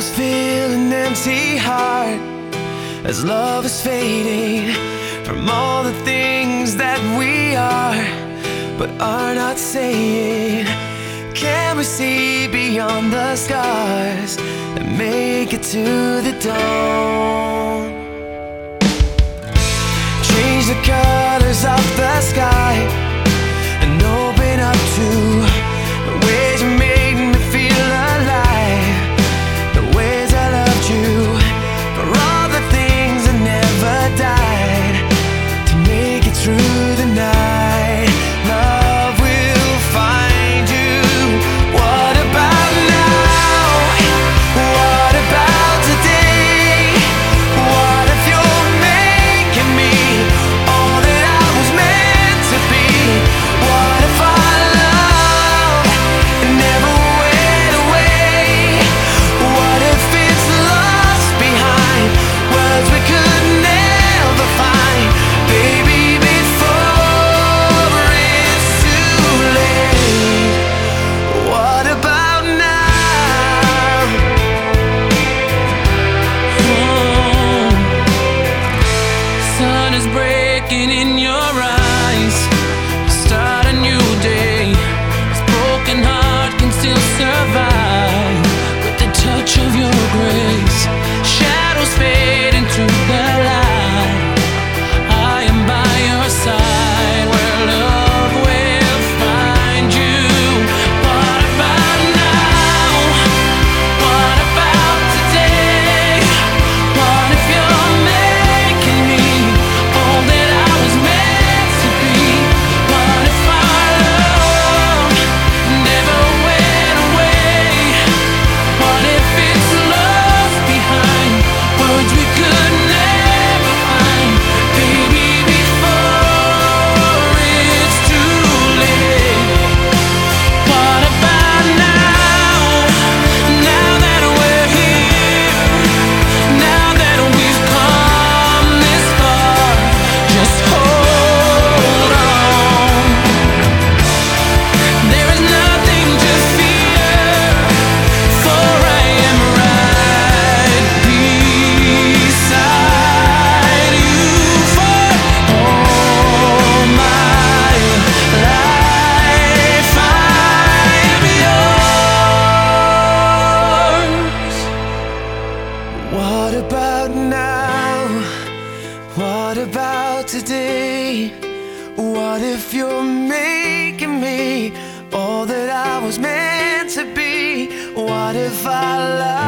blues an empty heart as love is fading from all the things that we are but are not saying. Can we see beyond the scars and make it to the dawn? Change the colors of the sky. today? What if you're making me all that I was meant to be? What if I love?